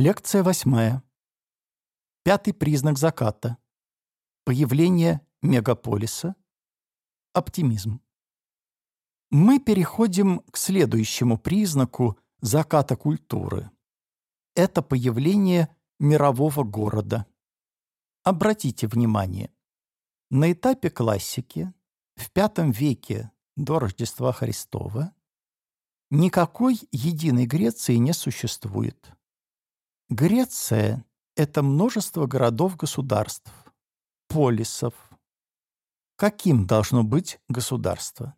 Лекция восьмая. Пятый признак заката. Появление мегаполиса. Оптимизм. Мы переходим к следующему признаку заката культуры. Это появление мирового города. Обратите внимание, на этапе классики в V веке до Рождества Христова никакой единой Греции не существует. Греция – это множество городов-государств, полисов. Каким должно быть государство?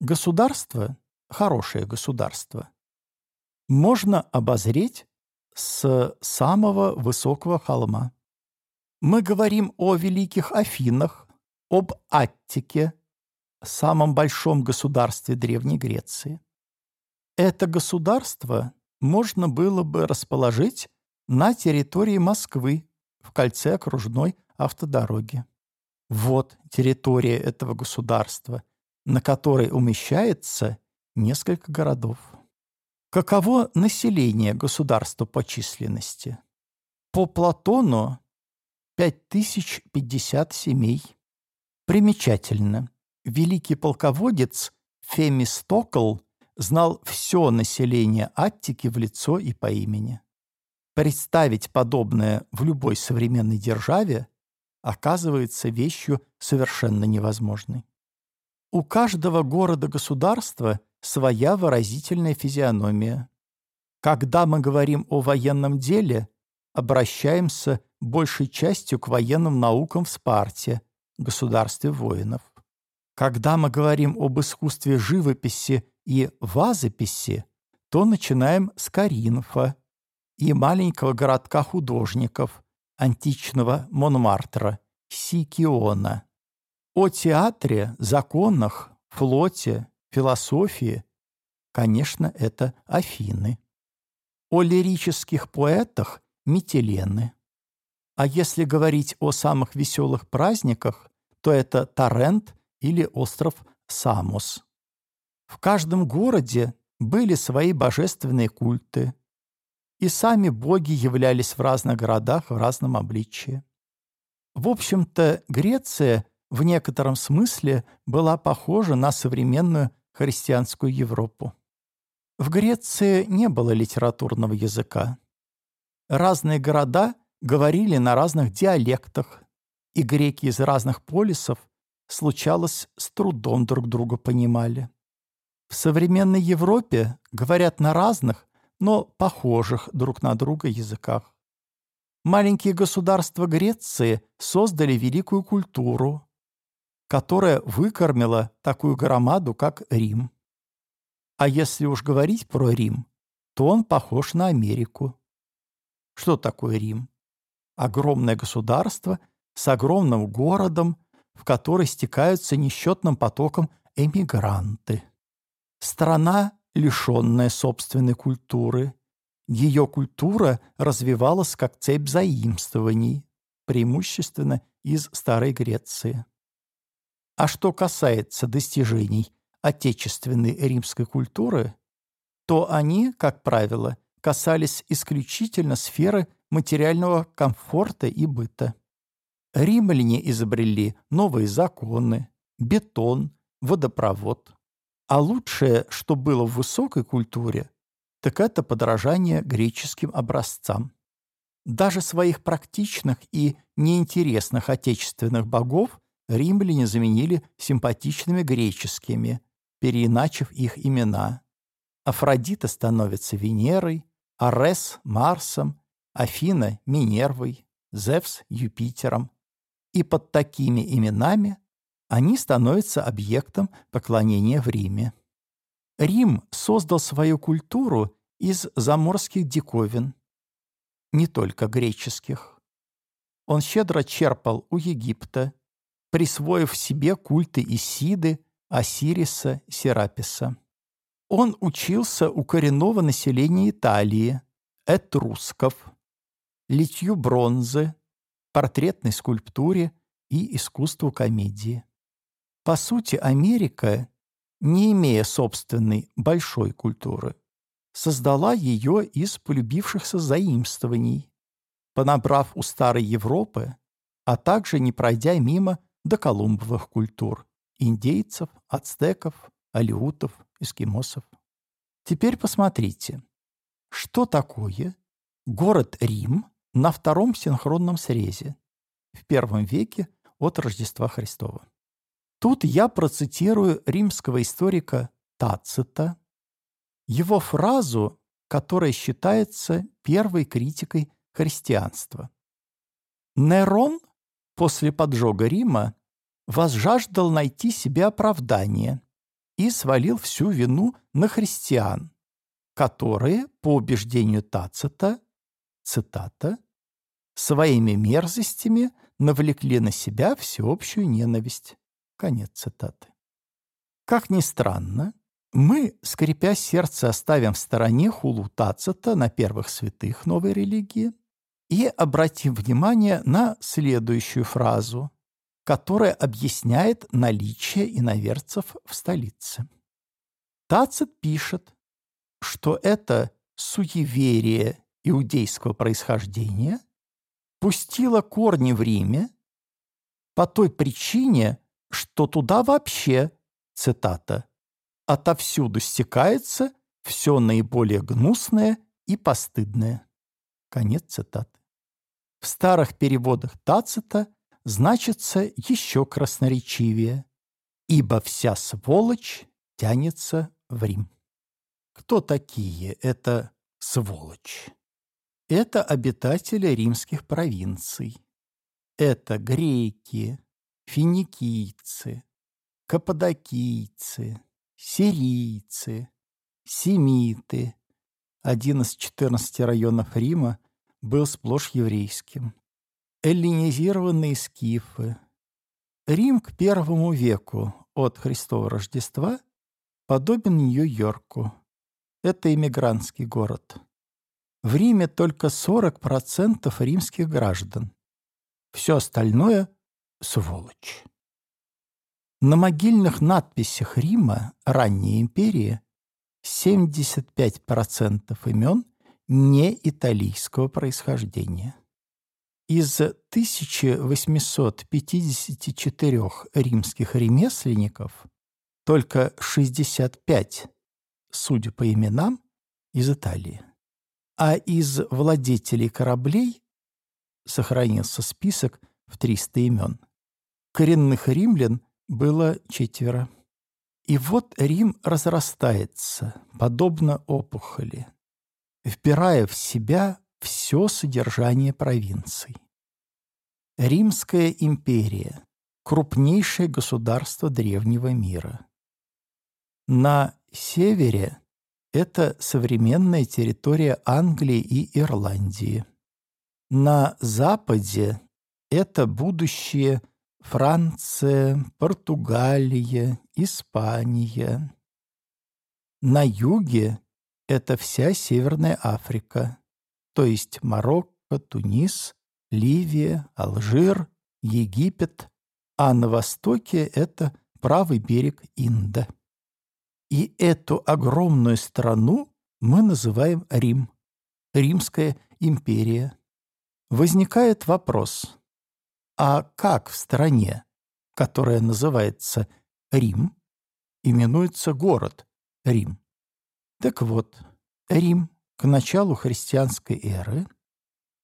Государство, хорошее государство, можно обозреть с самого высокого холма. Мы говорим о великих Афинах, об Аттике, самом большом государстве Древней Греции. Это государство можно было бы расположить на территории Москвы в кольце окружной автодороги. Вот территория этого государства, на которой умещается несколько городов. Каково население государства по численности? По Платону 5050 семей. Примечательно. Великий полководец Фемистокл знал все население Аттики в лицо и по имени. Представить подобное в любой современной державе оказывается вещью совершенно невозможной. У каждого города-государства своя выразительная физиономия. Когда мы говорим о военном деле, обращаемся большей частью к военным наукам в Спарте, государстве воинов. Когда мы говорим об искусстве живописи и вазописи, то начинаем с Каринфа и маленького городка художников, античного Монмартра, Сикиона. О театре, законах, флоте, философии, конечно, это Афины. О лирических поэтах – Митилены. А если говорить о самых веселых праздниках, то это Тарент или остров Самос. В каждом городе были свои божественные культы, и сами боги являлись в разных городах в разном обличии. В общем-то, Греция в некотором смысле была похожа на современную христианскую Европу. В Греции не было литературного языка. Разные города говорили на разных диалектах, и греки из разных полисов, случалось, с трудом друг друга понимали. В современной Европе говорят на разных, но похожих друг на друга языках. Маленькие государства Греции создали великую культуру, которая выкормила такую громаду, как Рим. А если уж говорить про Рим, то он похож на Америку. Что такое Рим? Огромное государство с огромным городом, в который стекаются несчетным потоком эмигранты. Страна, лишенная собственной культуры. Ее культура развивалась как цепь заимствований, преимущественно из Старой Греции. А что касается достижений отечественной римской культуры, то они, как правило, касались исключительно сферы материального комфорта и быта. Римляне изобрели новые законы, бетон, водопровод. А лучшее, что было в высокой культуре, так это подражание греческим образцам. Даже своих практичных и неинтересных отечественных богов римляне заменили симпатичными греческими, переиначив их имена. Афродита становится Венерой, Арес – Марсом, Афина – Минервой, Зевс – Юпитером. И под такими именами они становятся объектом поклонения в Риме. Рим создал свою культуру из заморских диковин, не только греческих. Он щедро черпал у Египта, присвоив себе культы Исиды, Осириса, Сераписа. Он учился у коренного населения Италии, этрусков, литью бронзы, портретной скульптуре и искусству комедии. По сути, Америка, не имея собственной большой культуры, создала ее из полюбившихся заимствований, понабрав у старой Европы, а также не пройдя мимо доколумбовых культур – индейцев, ацтеков, алиутов, эскимосов. Теперь посмотрите, что такое город Рим на втором синхронном срезе в первом веке от Рождества Христова. Тут я процитирую римского историка Тацита, его фразу, которая считается первой критикой христианства. Нерон после поджога Рима возжаждал найти себе оправдание и свалил всю вину на христиан, которые, по убеждению Тацита, цитата, «своими мерзостями навлекли на себя всеобщую ненависть». Конец цитаты. Как ни странно, мы, скрипя сердце, оставим в стороне хулу Тацита на первых святых новой религии и обратим внимание на следующую фразу, которая объясняет наличие иноверцев в столице. Тацит пишет, что это суеверие иудейского происхождения пустило корни в Риме по той причине, что туда вообще, цитата, «отовсюду стекается все наиболее гнусное и постыдное». Конец цитаты. В старых переводах Тацита значится еще красноречивее, ибо вся сволочь тянется в Рим. Кто такие это сволочь? Это обитатели римских провинций. Это греки, финикийцы, каппадокийцы, сирийцы, семиты. Один из 14 районов Рима был сплошь еврейским. Эллинизированные скифы. Рим к первому веку от Христова Рождества подобен Нью-Йорку. Это иммигрантский город. В Риме только 40% римских граждан. Все остальное — сволочь. На могильных надписях Рима ранней империи 75% имен не итальянского происхождения. Из 1854 римских ремесленников только 65, судя по именам, из Италии. А из владетелей кораблей сохранился список в 300 имен. Коренных римлян было четверо. И вот Рим разрастается, подобно опухоли впирая в себя все содержание провинций. Римская империя – крупнейшее государство древнего мира. На севере – это современная территория Англии и Ирландии. На западе – это будущее Франция, Португалия, Испания. На юге это вся Северная Африка, то есть Марокко, Тунис, Ливия, Алжир, Египет, а на востоке это правый берег Инда. И эту огромную страну мы называем Рим, Римская империя. Возникает вопрос, а как в стране, которая называется Рим, именуется город Рим? Так вот, Рим к началу христианской эры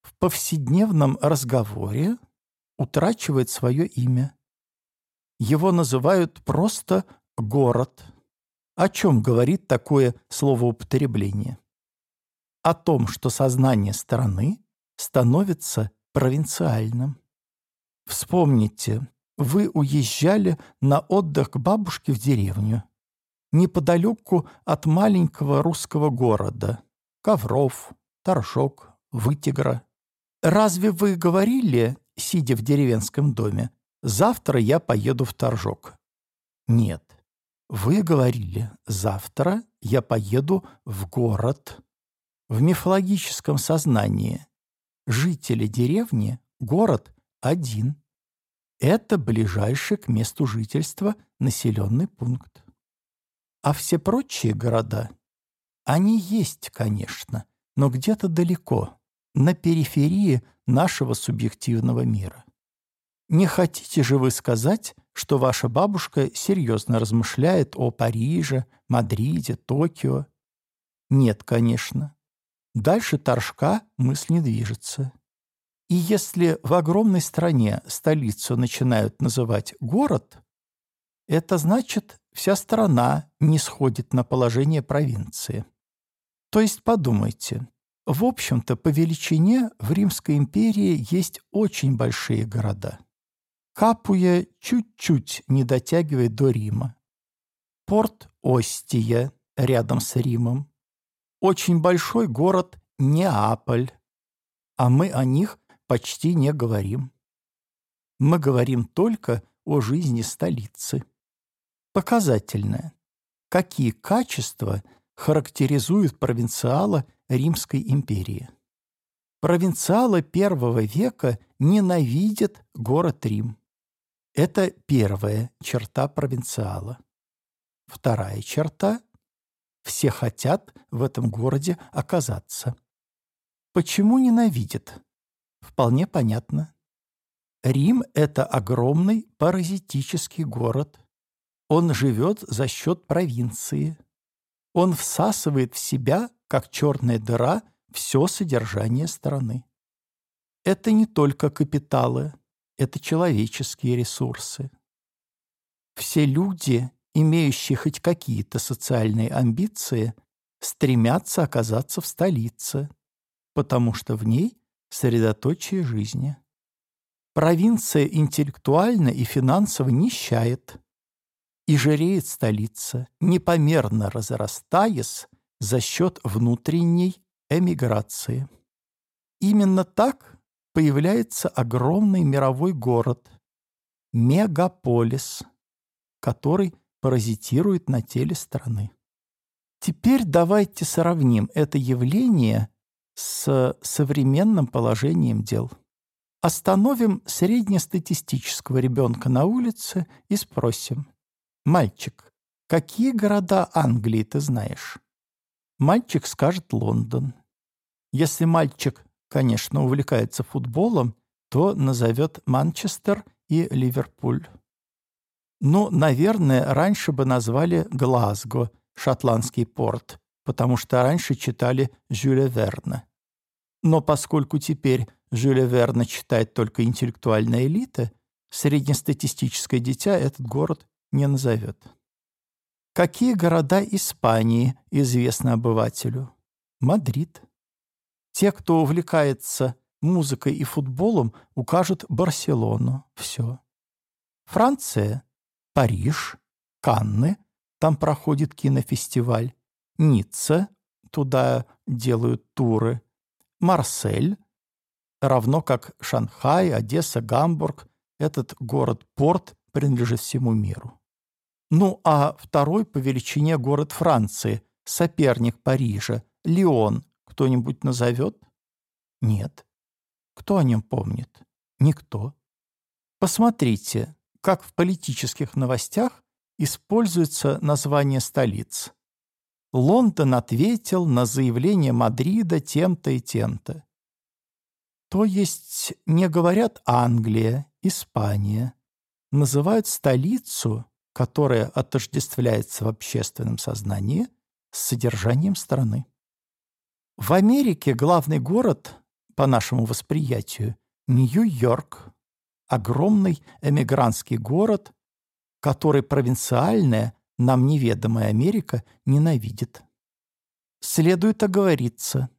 в повседневном разговоре утрачивает свое имя. Его называют просто «город». О чем говорит такое словоупотребление? О том, что сознание страны становится провинциальным. Вспомните, вы уезжали на отдых к бабушке в деревню неподалеку от маленького русского города. Ковров, Торжок, Вытигра. Разве вы говорили, сидя в деревенском доме, «Завтра я поеду в Торжок»? Нет. Вы говорили, «Завтра я поеду в город». В мифологическом сознании жители деревни – город один. Это ближайший к месту жительства населенный пункт а все прочие города Они есть, конечно, но где-то далеко, на периферии нашего субъективного мира. Не хотите же вы сказать, что ваша бабушка серьезно размышляет о Париже, Мадриде, Токио? Нет, конечно. Дальше торжка мысль не движется. И если в огромной стране столицу начинают называть город, это значит, вся страна не сходит на положение провинции. То есть подумайте, в общем-то, по величине в Римской империи есть очень большие города. Капуя чуть-чуть не дотягивает до Рима. Порт Остия рядом с Римом. Очень большой город Неаполь. А мы о них почти не говорим. Мы говорим только о жизни столицы. Показательное. Какие качества характеризуют провинциала Римской империи? Провинциалы первого века ненавидят город Рим. Это первая черта провинциала. Вторая черта – все хотят в этом городе оказаться. Почему ненавидят? Вполне понятно. Рим – это огромный паразитический город. Он живет за счет провинции. Он всасывает в себя, как черная дыра, все содержание страны. Это не только капиталы – это человеческие ресурсы. Все люди, имеющие хоть какие-то социальные амбиции, стремятся оказаться в столице, потому что в ней средоточие жизни. Провинция интеллектуально и финансово нищает, и жиреет столица, непомерно разрастаясь за счет внутренней эмиграции. Именно так появляется огромный мировой город, мегаполис, который паразитирует на теле страны. Теперь давайте сравним это явление с современным положением дел. Остановим среднестатистического ребенка на улице и спросим. «Мальчик, какие города Англии ты знаешь?» Мальчик скажет Лондон. Если мальчик конечно, увлекается футболом, то назовет Манчестер и Ливерпуль. Ну, наверное, раньше бы назвали Глазго, шотландский порт, потому что раньше читали Жюля Верна. Но поскольку теперь Жюля Верна читает только интеллектуальная элита, среднестатистическое дитя этот город не назовет. Какие города Испании известны обывателю? Мадрид. Те, кто увлекается музыкой и футболом, укажут Барселону. Все. Франция, Париж, Канны, там проходит кинофестиваль. Ницца, туда делают туры. Марсель, равно как Шанхай, Одесса, Гамбург, этот город-порт принадлежит всему миру. Ну а второй по величине город Франции, соперник Парижа, Лион, кто-нибудь назовет? Нет. Кто о нем помнит? Никто. Посмотрите, как в политических новостях используется название столиц. Лондон ответил на заявление Мадрида тем-то и тем-то. То есть не говорят Англия, Испания, называют столицу, которая отождествляется в общественном сознании, с содержанием страны. В Америке главный город, по нашему восприятию, Нью-Йорк, огромный эмигрантский город, который провинциальная, нам неведомая Америка ненавидит. Следует оговориться.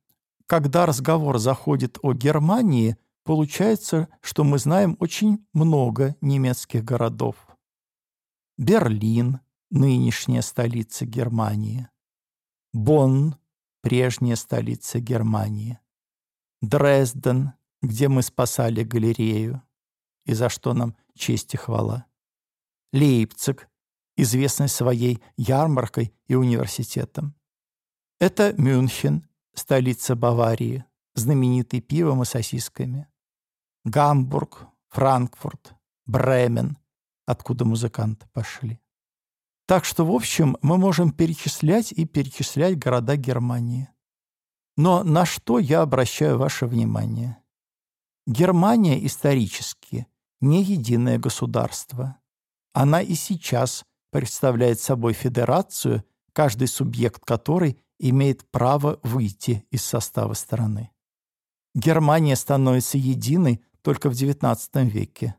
Когда разговор заходит о Германии, получается, что мы знаем очень много немецких городов. Берлин, нынешняя столица Германии. Бонн, прежняя столица Германии. Дрезден, где мы спасали галерею, и за что нам честь и хвала. Лейпциг, известный своей ярмаркой и университетом. Это Мюнхен, столица Баварии, знаменитый пивом и сосисками. Гамбург, Франкфурт, Бремен, откуда музыканты пошли. Так что, в общем, мы можем перечислять и перечислять города Германии. Но на что я обращаю ваше внимание? Германия исторически не единое государство. Она и сейчас представляет собой федерацию, каждый субъект которой имеет право выйти из состава страны. Германия становится единой только в XIX веке.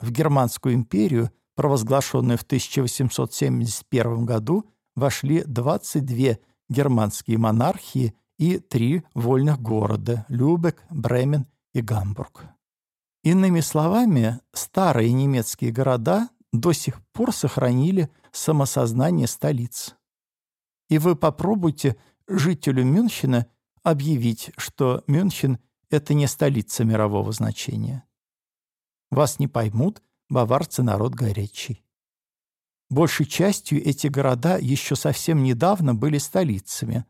В Германскую империю, провозглашенную в 1871 году, вошли 22 германские монархии и три вольных города – Любек, Бремен и Гамбург. Иными словами, старые немецкие города до сих пор сохранили самосознание столиц. И вы попробуйте жителю Мюнхена объявить, что Мюнхен – это не столица мирового значения. Вас не поймут, баварцы народ горячий. Большей частью эти города еще совсем недавно были столицами,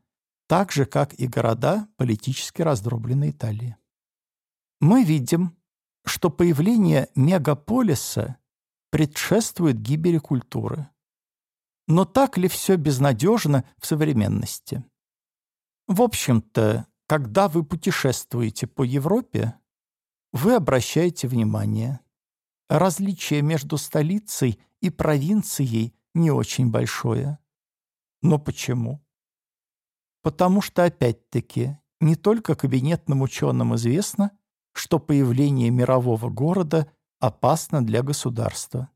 так же, как и города политически раздробленной Италии. Мы видим, что появление мегаполиса предшествует гибели культуры. Но так ли все безнадежно в современности? В общем-то, когда вы путешествуете по Европе, вы обращаете внимание. Различие между столицей и провинцией не очень большое. Но почему? Потому что, опять-таки, не только кабинетным ученым известно, что появление мирового города опасно для государства.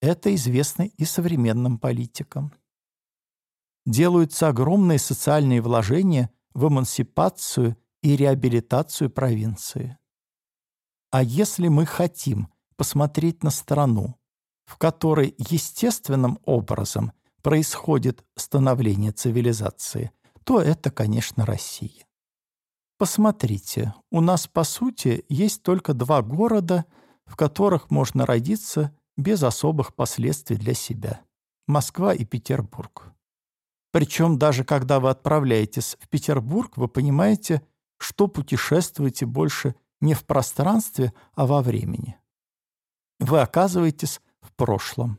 Это известно и современным политикам. Делаются огромные социальные вложения в эмансипацию и реабилитацию провинции. А если мы хотим посмотреть на страну, в которой естественным образом происходит становление цивилизации, то это, конечно, Россия. Посмотрите, у нас, по сути, есть только два города, в которых можно родиться без особых последствий для себя. Москва и Петербург. Причем даже когда вы отправляетесь в Петербург, вы понимаете, что путешествуете больше не в пространстве, а во времени. Вы оказываетесь в прошлом.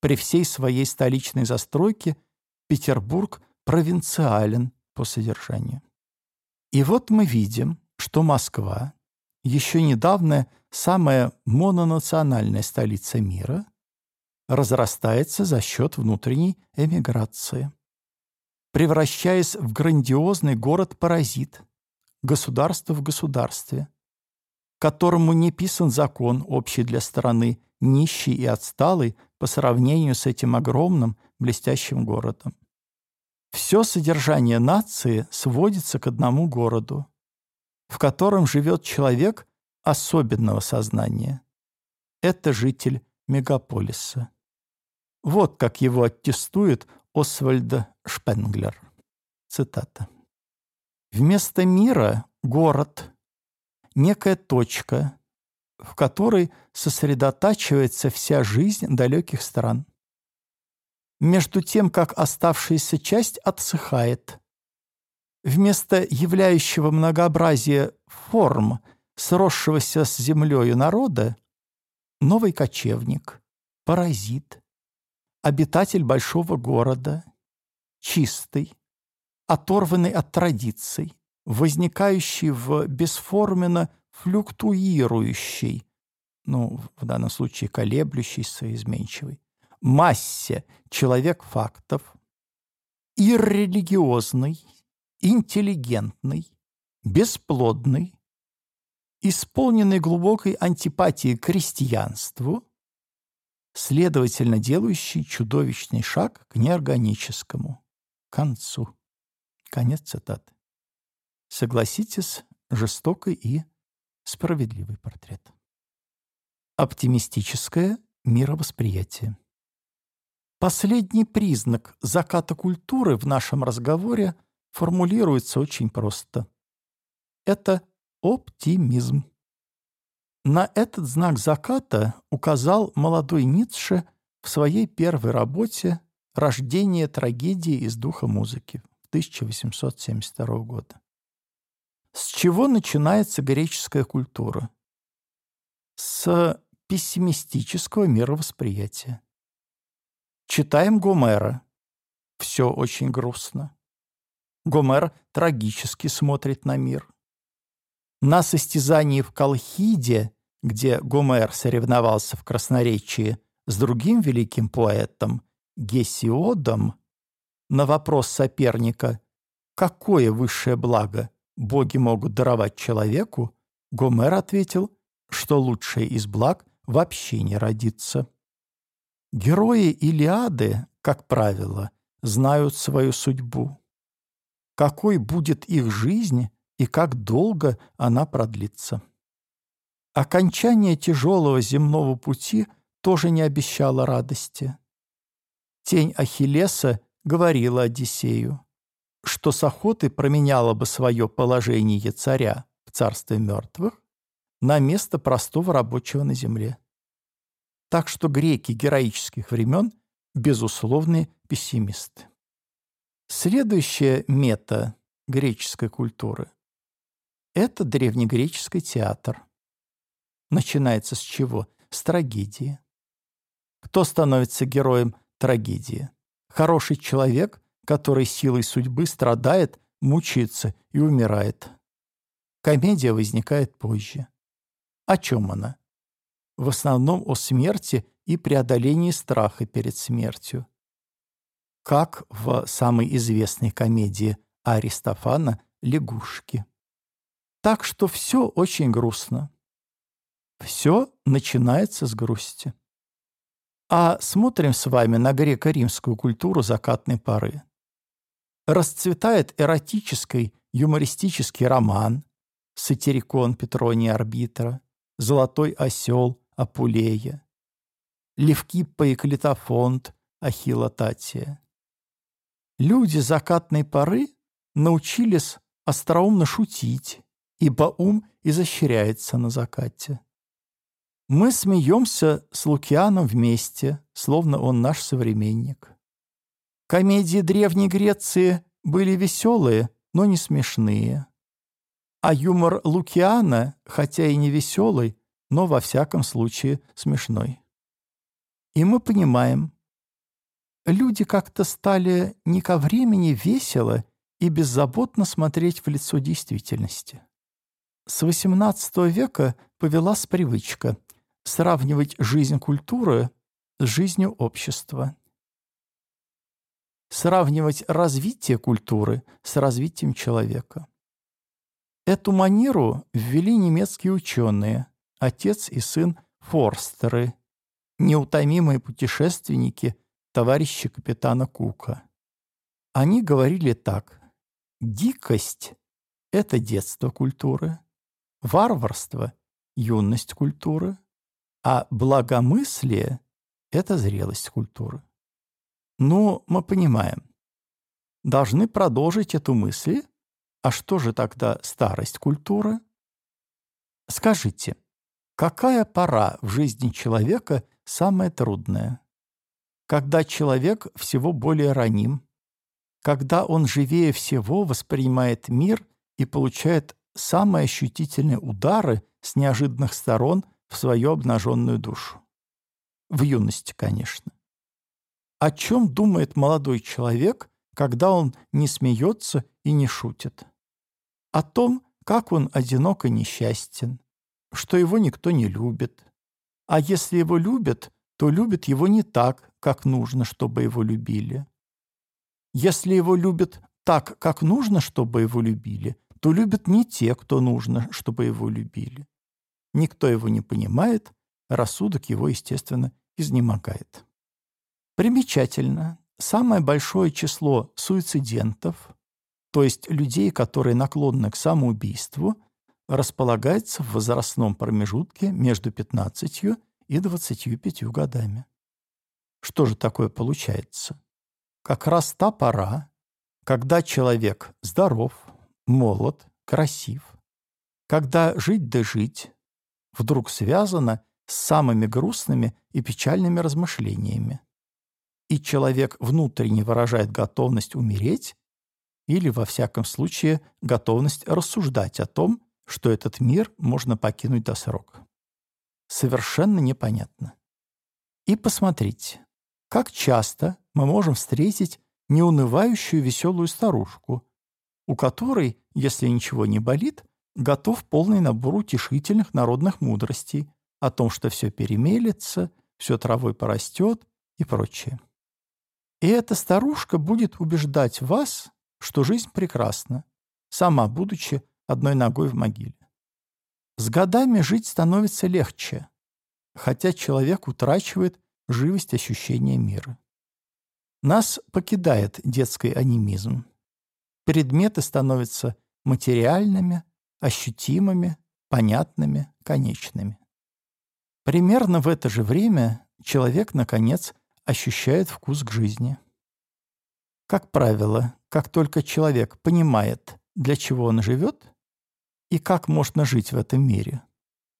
При всей своей столичной застройке Петербург провинциален по содержанию. И вот мы видим, что Москва, еще недавно самая мононациональная столица мира, разрастается за счет внутренней эмиграции, превращаясь в грандиозный город-паразит, государство в государстве, которому не писан закон общий для страны, нищий и отсталый по сравнению с этим огромным блестящим городом. Все содержание нации сводится к одному городу, в котором живет человек особенного сознания. Это житель мегаполиса. Вот как его аттестует Освальд Шпенглер. Цитата. «Вместо мира — город, некая точка, в которой сосредотачивается вся жизнь далеких стран. Между тем, как оставшаяся часть отсыхает. Вместо являющего многообразие форм, сросшегося с землею народа, новый кочевник, паразит, обитатель большого города, чистый, оторванный от традиций, возникающий в бесформенно флюктуирующий, ну, в данном случае колеблющийся, изменчивый, массе человек фактов, иррелигиозный, интеллигентный, бесплодный, исполненный глубокой антипатией к крестьянству, следовательно, делающий чудовищный шаг к неорганическому концу. Конец цитаты. Согласитесь, жестокий и справедливый портрет. Оптимистическое мировосприятие. Последний признак заката культуры в нашем разговоре формулируется очень просто. Это оптимизм. На этот знак заката указал молодой Ницше в своей первой работе «Рождение трагедии из духа музыки» 1872 года. С чего начинается греческая культура? С пессимистического мировосприятия. Читаем Гомера. Все очень грустно. Гомер трагически смотрит на мир. На состязании в Колхиде, где Гомер соревновался в красноречии с другим великим поэтом Гесиодом, на вопрос соперника «Какое высшее благо боги могут даровать человеку?» Гомер ответил, что лучшее из благ вообще не родится. Герои Илиады, как правило, знают свою судьбу. Какой будет их жизнь и как долго она продлится. Окончание тяжелого земного пути тоже не обещало радости. Тень Ахиллеса говорила Одиссею, что с охоты променяла бы свое положение царя в царстве мертвых на место простого рабочего на земле. Так что греки героических времен – безусловные пессимисты. Следующая мета греческой культуры – это древнегреческий театр. Начинается с чего? С трагедии. Кто становится героем трагедии? Хороший человек, который силой судьбы страдает, мучается и умирает. Комедия возникает позже. О чем она? в основном о смерти и преодолении страха перед смертью. Как в самой известной комедии Аристофана «Лягушки». Так что все очень грустно. Все начинается с грусти. А смотрим с вами на греко-римскую культуру закатной поры. Расцветает эротический юмористический роман «Сатирикон Петрония Арбитра», «Золотой осел», Апулея, Левкиппа и Клитофонт Ахилла Татия. Люди закатной поры научились остроумно шутить, ибо ум изощряется на закате. Мы смеемся с Лукианом вместе, словно он наш современник. Комедии Древней Греции были веселые, но не смешные. А юмор Лукиана, хотя и не веселый, но во всяком случае смешной. И мы понимаем, люди как-то стали не ко времени весело и беззаботно смотреть в лицо действительности. С XVIII века повелась привычка сравнивать жизнь культуры с жизнью общества. Сравнивать развитие культуры с развитием человека. Эту манеру ввели немецкие ученые, отец и сын Форстеры, неутомимые путешественники, товарищи капитана Кука. Они говорили так. Дикость — это детство культуры, варварство — юность культуры, а благомыслие — это зрелость культуры. Ну, мы понимаем. Должны продолжить эту мысль. А что же тогда старость культуры? Скажите, Какая пора в жизни человека самая трудная? Когда человек всего более раним, когда он живее всего воспринимает мир и получает самые ощутительные удары с неожиданных сторон в свою обнаженную душу. В юности, конечно. О чем думает молодой человек, когда он не смеется и не шутит? О том, как он одинок и несчастен, что его никто не любит. А если его любят, то любят его не так, как нужно, чтобы его любили. Если его любят так, как нужно, чтобы его любили, то любят не те, кто нужно, чтобы его любили. Никто его не понимает, рассудок его, естественно, изнемогает. Примечательно, самое большое число суицидентов, то есть людей, которые наклонны к самоубийству, располагается в возрастном промежутке между 15 и 25 годами. Что же такое получается? Как раз та пора, когда человек здоров, молод, красив, когда жить да жить вдруг связано с самыми грустными и печальными размышлениями. И человек внутренне выражает готовность умереть или, во всяком случае, готовность рассуждать о том, что этот мир можно покинуть до срока. Совершенно непонятно. И посмотрите, Как часто мы можем встретить неунывающую веселую старушку, у которой, если ничего не болит, готов полный набор утешительных народных мудростей о том, что все перемелется, все травой порастет и прочее. И эта старушка будет убеждать вас, что жизнь прекрасна, сама будучи одной ногой в могиле. С годами жить становится легче, хотя человек утрачивает живость ощущения мира. Нас покидает детский анимизм. Предметы становятся материальными, ощутимыми, понятными, конечными. Примерно в это же время человек, наконец, ощущает вкус к жизни. Как правило, как только человек понимает, для чего он живет и как можно жить в этом мире,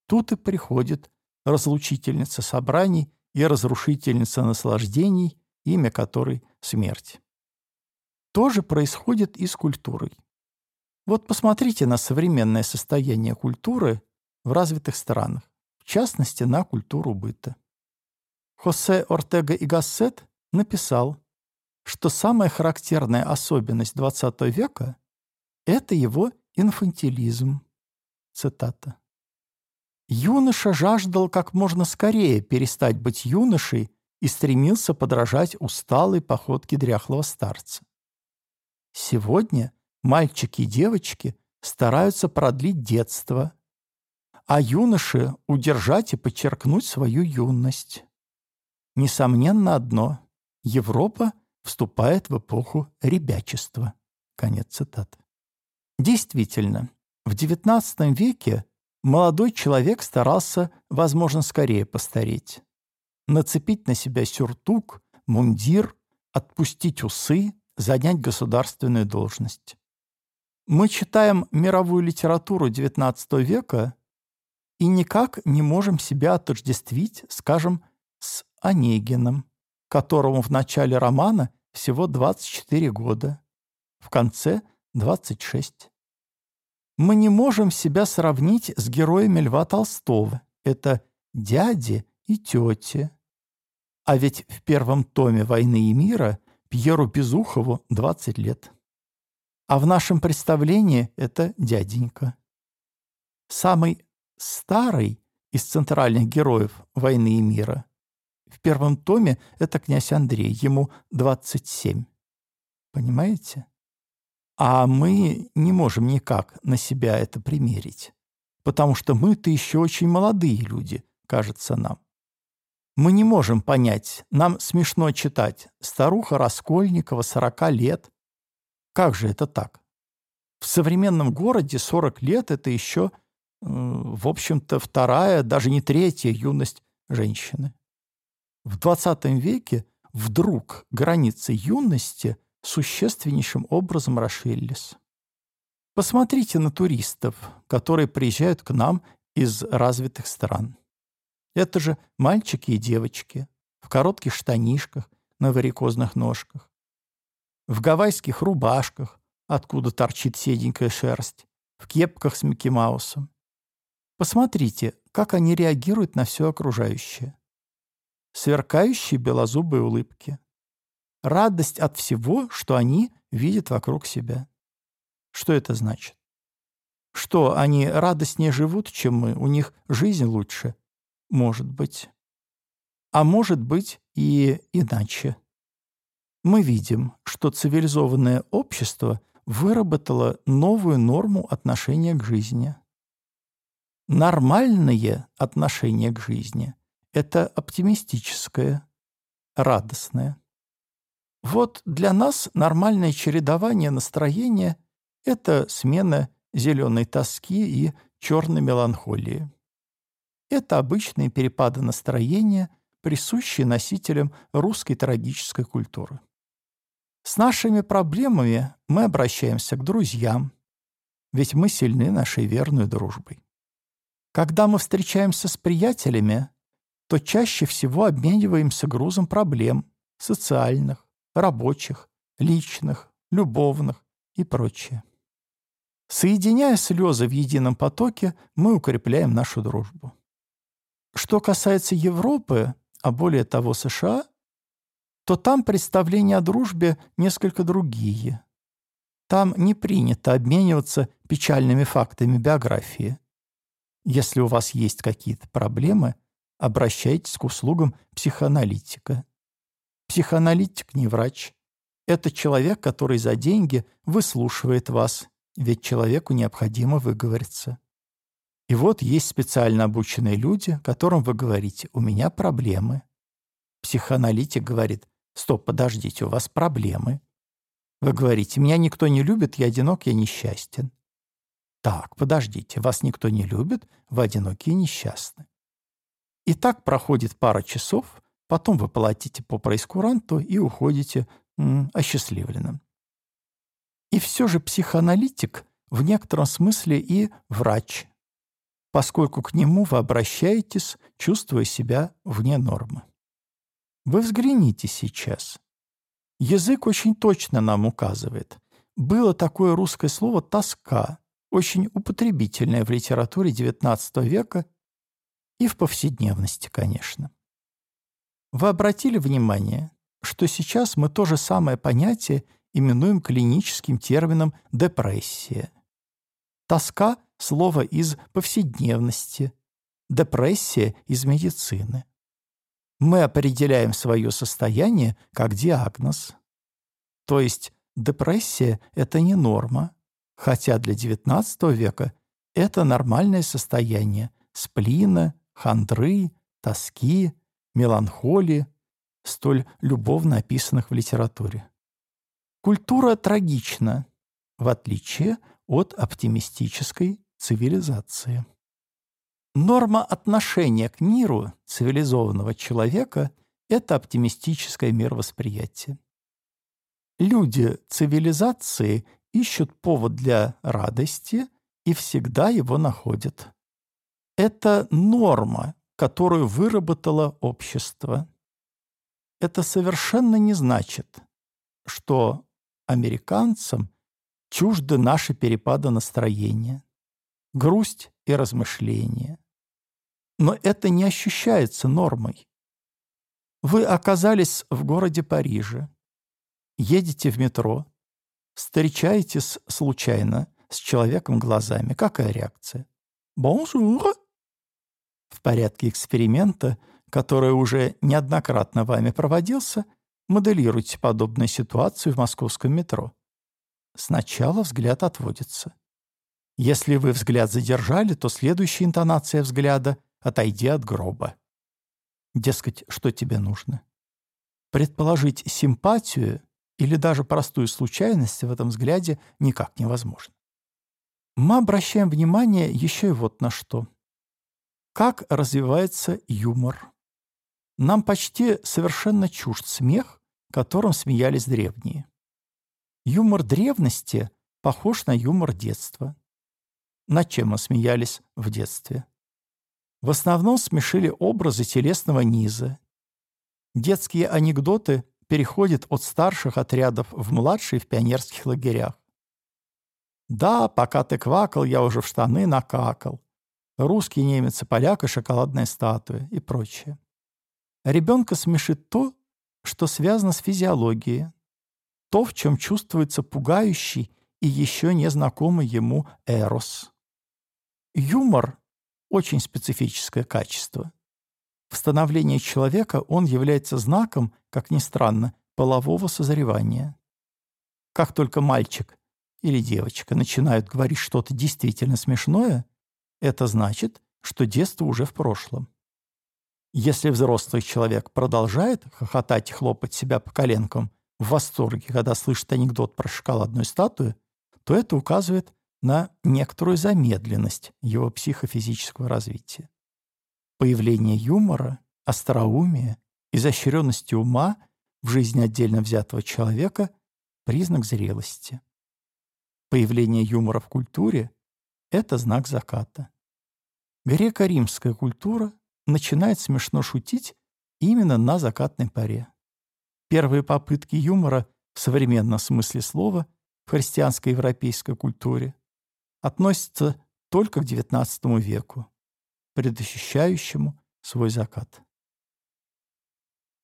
тут и приходит разлучительница собраний и разрушительница наслаждений, имя которой — смерть. То же происходит и с культурой. Вот посмотрите на современное состояние культуры в развитых странах, в частности, на культуру быта. Хосе Ортега и Гассет написал, что самая характерная особенность XX века – это его инфантилизм. Цитата. Юноша жаждал как можно скорее перестать быть юношей и стремился подражать усталой походке дряхлого старца. Сегодня мальчики и девочки стараются продлить детство, а юноши – удержать и подчеркнуть свою юность. Несомненно одно – Европа вступает в эпоху ребячества. Конец цитаты. Действительно, в XIX веке молодой человек старался, возможно, скорее постареть. Нацепить на себя сюртук, мундир, отпустить усы, занять государственную должность. Мы читаем мировую литературу XIX века и никак не можем себя отождествить, скажем, с Онегиным, которому в начале романа всего 24 года, в конце — 26. Мы не можем себя сравнить с героями Льва Толстого. Это дяди и тети. А ведь в первом томе «Войны и мира» Пьеру Безухову 20 лет. А в нашем представлении это дяденька. Самый старый из центральных героев «Войны и мира» В первом томе это князь Андрей, ему 27. Понимаете? А мы не можем никак на себя это примерить, потому что мы-то еще очень молодые люди, кажется нам. Мы не можем понять, нам смешно читать «Старуха Раскольникова, 40 лет». Как же это так? В современном городе 40 лет – это еще, э, в общем-то, вторая, даже не третья юность женщины. В XX веке вдруг границы юности существеннейшим образом расширились. Посмотрите на туристов, которые приезжают к нам из развитых стран. Это же мальчики и девочки в коротких штанишках на варикозных ножках, в гавайских рубашках, откуда торчит седенькая шерсть, в кепках с Микки Маусом. Посмотрите, как они реагируют на все окружающее сверкающие белозубые улыбки. Радость от всего, что они видят вокруг себя. Что это значит? Что, они радостнее живут, чем мы? У них жизнь лучше? Может быть. А может быть и иначе. Мы видим, что цивилизованное общество выработало новую норму отношения к жизни. Нормальные отношения к жизни это оптимистическое, радостное. Вот для нас нормальное чередование настроения — это смена зеленой тоски и черной меланхолии. Это обычные перепады настроения, присущие носителям русской трагической культуры. С нашими проблемами мы обращаемся к друзьям, ведь мы сильны нашей верной дружбой. Когда мы встречаемся с приятелями, то чаще всего обмениваемся грузом проблем социальных, рабочих, личных, любовных и прочее. Соединяя слезы в едином потоке, мы укрепляем нашу дружбу. Что касается Европы, а более того США, то там представления о дружбе несколько другие. Там не принято обмениваться печальными фактами биографии. Если у вас есть какие-то проблемы, обращайтесь к услугам психоаналитика. Психоаналитик не врач. Это человек, который за деньги выслушивает вас, ведь человеку необходимо выговориться. И вот есть специально обученные люди, которым вы говорите «у меня проблемы». Психоаналитик говорит «стоп, подождите, у вас проблемы». Вы говорите «меня никто не любит, я одинок, я несчастен». Так, подождите, вас никто не любит, вы одиноки и несчастны. И так проходит пара часов, потом вы платите по проискуранту и уходите м, осчастливленным. И все же психоаналитик в некотором смысле и врач, поскольку к нему вы обращаетесь, чувствуя себя вне нормы. Вы взгляните сейчас. Язык очень точно нам указывает. Было такое русское слово «тоска», очень употребительное в литературе XIX века и в повседневности, конечно. Вы обратили внимание, что сейчас мы то же самое понятие именуем клиническим термином «депрессия». Тоска – слово из повседневности, депрессия – из медицины. Мы определяем свое состояние как диагноз. То есть депрессия – это не норма, хотя для XIX века это нормальное состояние сплина, хандры, тоски, меланхолии, столь любовно описанных в литературе. Культура трагична, в отличие от оптимистической цивилизации. Норма отношения к миру цивилизованного человека – это оптимистическое мировосприятие. Люди цивилизации ищут повод для радости и всегда его находят. Это норма, которую выработало общество. Это совершенно не значит, что американцам чужды наши перепады настроения, грусть и размышления. Но это не ощущается нормой. Вы оказались в городе Париже, едете в метро, встречаетесь случайно с человеком глазами. Какая реакция? «Bonjour!» В порядке эксперимента, который уже неоднократно вами проводился, моделируйте подобную ситуацию в московском метро. Сначала взгляд отводится. Если вы взгляд задержали, то следующая интонация взгляда — «отойди от гроба». Дескать, что тебе нужно? Предположить симпатию или даже простую случайность в этом взгляде никак невозможно. Мы обращаем внимание еще и вот на что. Как развивается юмор. Нам почти совершенно чужд смех, которым смеялись древние. Юмор древности похож на юмор детства. Над чем мы смеялись в детстве? В основном смешили образы телесного низа. Детские анекдоты переходят от старших отрядов в младшие в пионерских лагерях. Да, пока ты квакал, я уже в штаны накакал. Русский, немец и поляк и шоколадная статуя и прочее. Ребенка смешит то, что связано с физиологией, то, в чем чувствуется пугающий и еще незнакомый ему эрос. Юмор – очень специфическое качество. В становлении человека он является знаком, как ни странно, полового созревания. Как только мальчик или девочка начинают говорить что-то действительно смешное, это значит, что детство уже в прошлом. Если взрослый человек продолжает хохотать и хлопать себя по коленкам в восторге, когда слышит анекдот про шоколадную статую, то это указывает на некоторую замедленность его психофизического развития. Появление юмора, остроумия, изощренности ума в жизни отдельно взятого человека – признак зрелости. Появление юмора в культуре – это знак заката. Греко-римская культура начинает смешно шутить именно на закатной паре. Первые попытки юмора в современном смысле слова в христианской европейской культуре относятся только к XIX веку, предощущающему свой закат.